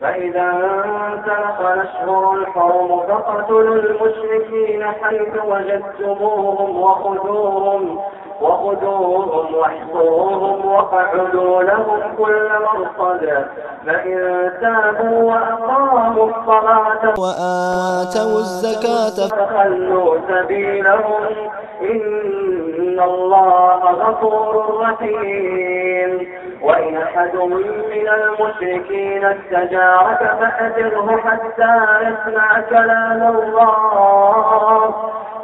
فإذا انسلخ الأشهر الحرم فاقتلوا المشركين حيث وجدتموهم وخذوهم وخذوهم واحصروهم وقعدوا لهم كل مرصد. فإن تابوا وأقاموا الصلاة وآتوا الزكاة فخلوا سبيلهم. إن الله غفور رحيم. وإن أحد من المشركين استجارك فأجره حتى يسمع كلام الله.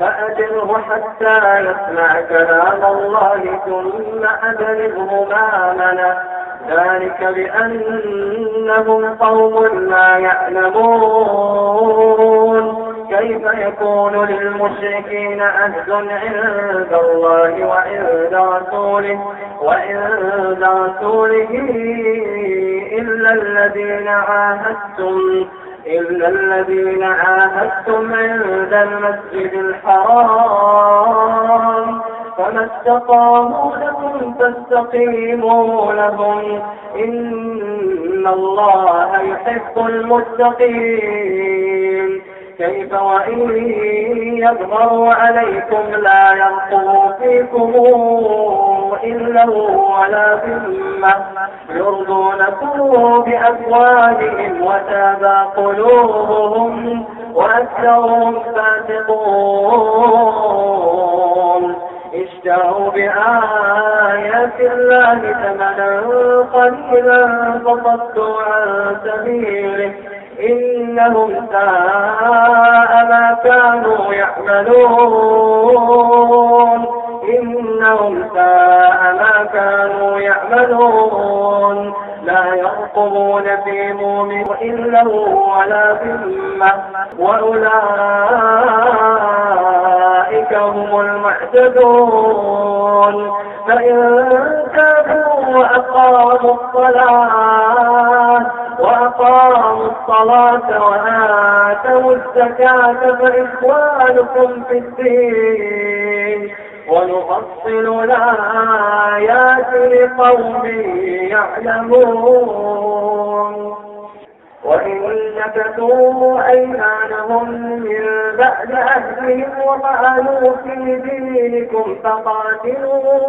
فأجره حتى يسمع كلام الله ثم أبلغه مامنا ذلك بأنهم قوم لا يعلمون. كيف يكون للمشركين عهد عند الله وعند رسوله وعند رسوله إلا الذين عاهدتم إلا الذين عاهدتم عند المسجد الحرام. فما استقاموا لكم فاستقيموا لهم. إن الله يحب المتقين. كيف وإن يظهروا عليكم لا يرقبوا فيكم إلا ولا ذمة. يرضونكم بأفواههم وتابى قلوبهم وأكثرهم فاسقون. اشتروا بآيات الله ثمنا قليلا فصدوا عن سبيله. إنهم ساء ما كانوا يعملون. إنهم ساء ما كانوا يعملون. لا يرقبون في مؤمن إلا ولا ذمة. وأولئك هم المعتدون. فإن تابوا وأقاموا الصلاة وأقاموا الصلاة وآتوا الزكاة فإخوانكم في الدين. ونفصل الآيات لقوم يعلمون. وإن نكثوا أيمانهم من بعد أهلهم وطعنوا في دينكم فقاتلوا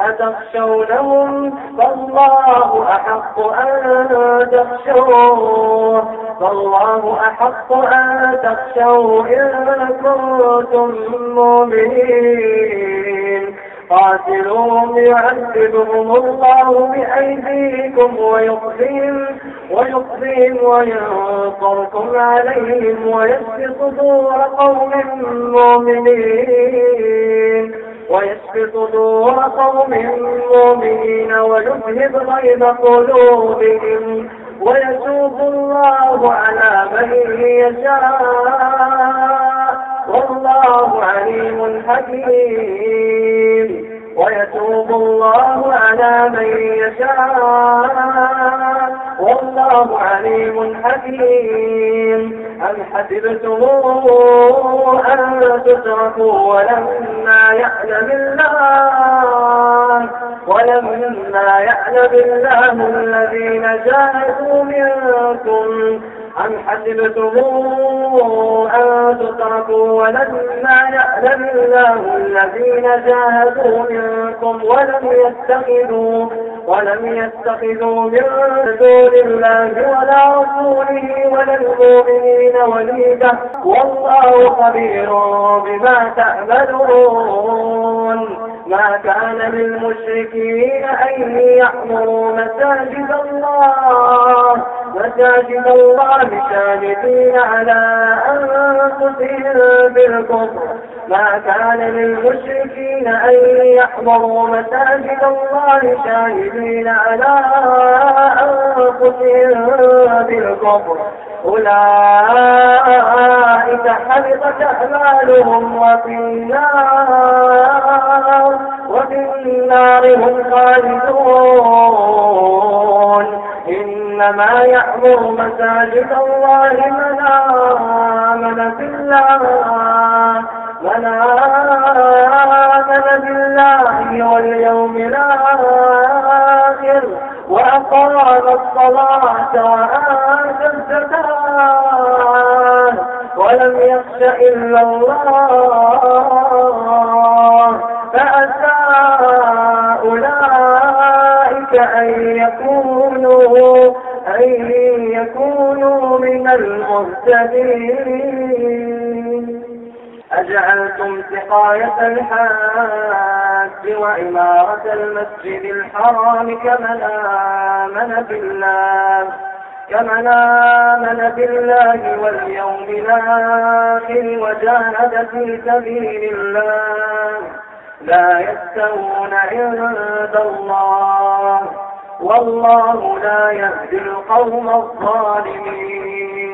أتخشونهم فالله أحق أن تخشوه. فالله أحق أن تخشوه إن كنتم مؤمنين. قاتلوهم يعذبهم الله بأيديكم ويخزيهم ويخزيهم وينصركم عليهم ويسفي صدور قوم مؤمنين. ويسفي صدور قوم مؤمنين ويذهب غيظ قلوبهم. ويتوب الله على من يشاء. والله عليم حكيم. ويتوب الله على من يشاء. والله عليم حكيم. أم حسبتم أن تتركوا ولما يعلم الله ولما يعلم الله الذين جاهدوا منكم أم حسبتم أن تتركوا ولما يعلم الله الذين جاهدوا منكم ولم يتخذوا ولم يتخذوا من دون الله ولا رسوله ولا المؤمنين وليدا. والله خبير بما تعملون. ما كان للمشركين أن يعمروا مساجد الله. مساجد الله شاهدين على أنفسهم بالكفر. ما كان للمشركين أن يحضروا مساجد الله شاهدين على أنفسهم بالكفر. أولئك حبطت أعمالهم وفي النار وفي النار هم خالدون. إنما يأمر مساجد الله من آمن بالله من آمن بالله واليوم الآخر وأقام الصلاة وآتى الزكاة ولم يخش إلا الله فأتى أولئك أن يكونوا أن يكونوا من المهتدين. أجعلتم سقاية الحاج وإمارة المسجد الحرام كمن آمن بالله كمن آمن بالله واليوم الآخر وجاهد في سبيل الله. لا يستوون عند الله والله لا يهدي القوم الظالمين.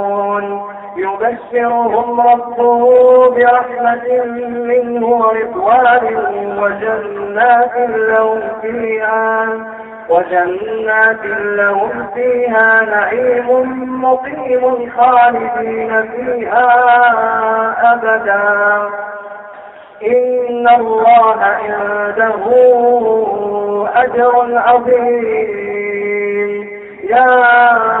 يبشرهم ربه برحمة منه ورضوان وجنات لهم فيها وجنات لهم فيها نعيم مقيم خالدين فيها أبدا. إن الله عنده أجر عظيم. يا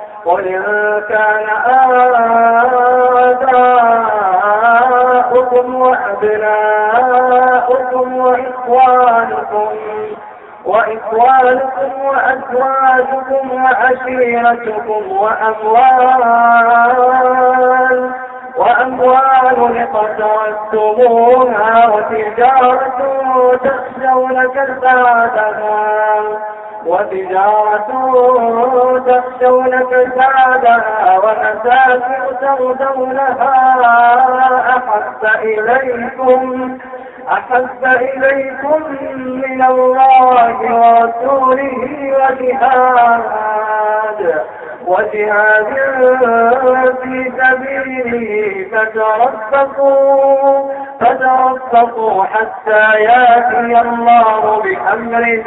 قل إن كان آباؤكم وأبناؤكم وإخوانكم وإخوانكم وأزواجكم وعشيرتكم وأموال وأموال اقترفتموها وتجارة تخشون كسادها وتجارة تخشون كسادها ومساكن ترضونها أحب إليكم أحب إليكم من الله ورسوله وجهاد وجهاد في سبيله فتربصوا فتربصوا حتى يأتي الله بأمره.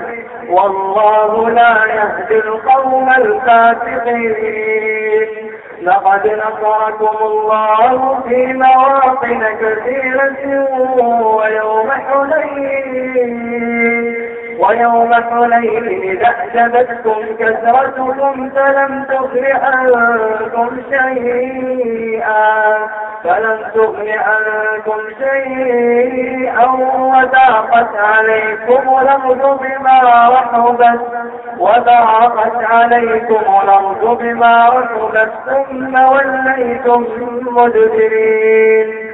والله لا يهدي القوم الفاسقين. لقد نصركم الله في مواطن كثيرة ويوم حنين. ويوم حنين إذا أعجبتكم كثرتكم فلم تغن عنكم شيئا فلم تغن عنكم شيئا وضاقت عليكم الأرض بما رحبت وضاقت عليكم الأرض بما رحبت ثم وليتم مدبرين.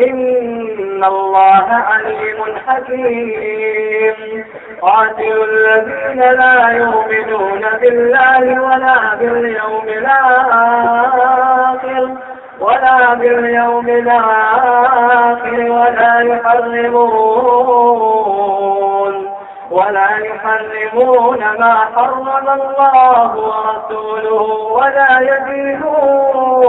إن الله عليم حكيم. قاتل الذين لا يؤمنون بالله ولا باليوم الآخر ولا باليوم الآخر ولا يحرمون ولا يحرمون ما حرم الله ورسوله ولا يدينون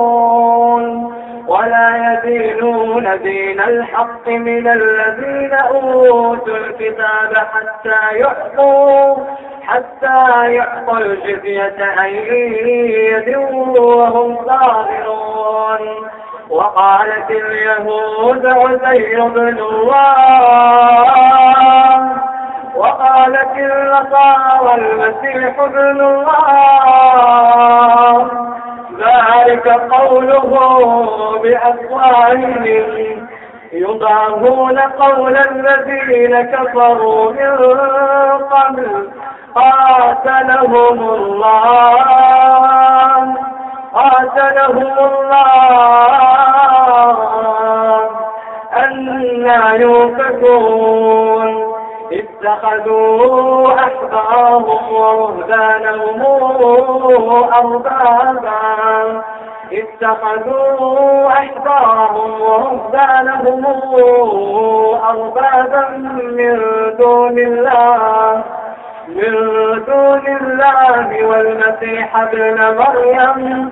ولا يدينون دين الحق من الذين أوتوا الكتاب حتى يحقوا حتى يحقوا الجزية عن يد وهم صاغرون. وقالت اليهود عزير بن الله وقالت النصارى المسيح ابن الله ذلك قوله بأفواههم. يضاهون قول الذين كفروا من قبل. قاتلهم الله. قاتلهم الله. أنا يوفكون اتخذوا أحبارهم ورهبانهم أربابا. اتخذوا أحبارهم ورهبانهم أربابا من دون الله من دون الله والمسيح ابن مريم.